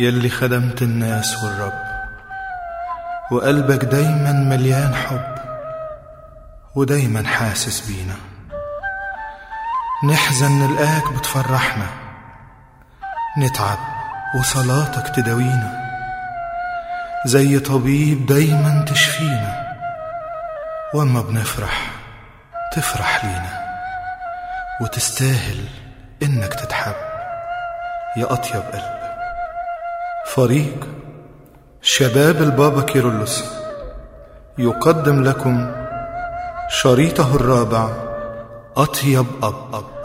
يلي خدمت الناس والرب. وقلبك دايما مليان حب ودايما حاسس بينا. نحزن نلقاك بتفرحنا. نتعب وصلاتك تداوينا. زي طبيب دايما تشفينا. واما بنفرح تفرح لينا. وتستاهل إنك تتحب. يا أطيب قلب. فريق شباب البابا كيرلس يقدم لكم شريطه الرابع أطيب أب. اب